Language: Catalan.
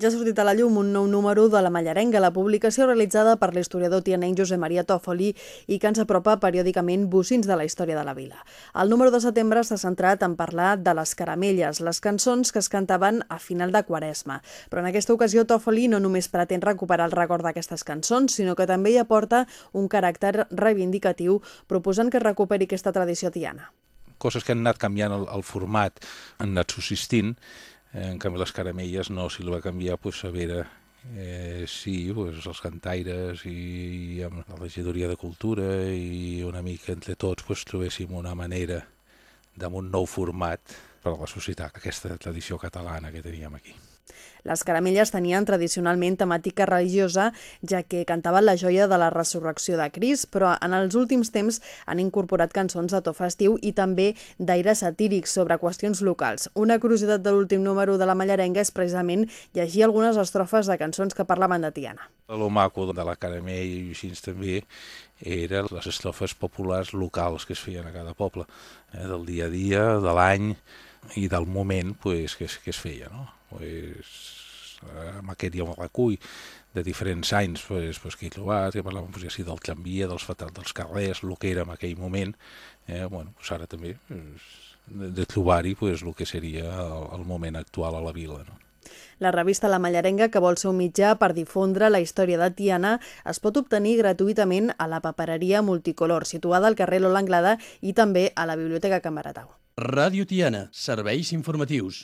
Ja ha sortit a la llum un nou número de la Mallarenga, la publicació realitzada per l'historiador tianenc Josep Maria Tòfoli i que ens apropa periòdicament bocins de la història de la vila. El número de setembre s'ha centrat en parlar de les caramelles, les cançons que es cantaven a final de Quaresma. Però en aquesta ocasió Tòfoli no només pretén recuperar el record d'aquestes cançons, sinó que també hi aporta un caràcter reivindicatiu proposant que es recuperi aquesta tradició tiana. Coses que han anat canviant el, el format, han anat subsistint, en canvi, les caramelles no, si el va canviar, pues, a veure, eh, sí, pues, els cantaires i, i amb la regidoria de cultura i una mica entre tots pues, trobéssim una manera d'un nou format per a la societat, aquesta tradició catalana que teníem aquí. Les caramelles tenien tradicionalment temàtica religiosa, ja que cantaven la joia de la resurrecció de Cris, però en els últims temps han incorporat cançons de to festiu i també d'aires satírics sobre qüestions locals. Una curiositat de l'últim número de la Mallarenga és precisament llegir algunes estrofes de cançons que parlaven de Tiana. El maco de la caramella i així també eren les estrofes populars locals que es feien a cada poble, eh, del dia a dia, de l'any i del moment pues, que, es, que es feia. No? Pues, amb aquest ja ho recull de diferents anys pues, pues, que he trobat, que parlàvem pues, ja del tramvia, dels fatals dels carrers, el que era en aquell moment, eh, bueno, pues ara també pues, de, de trobar-hi pues, el que seria el, el moment actual a la vila. No? La revista La Mallarenga, que vol ser un mitjà per difondre la història de Tiana, es pot obtenir gratuïtament a la papereria multicolor, situada al carrer Lola Anglada i també a la Biblioteca Can Baratau. Ràdio Tiana, serveis informatius.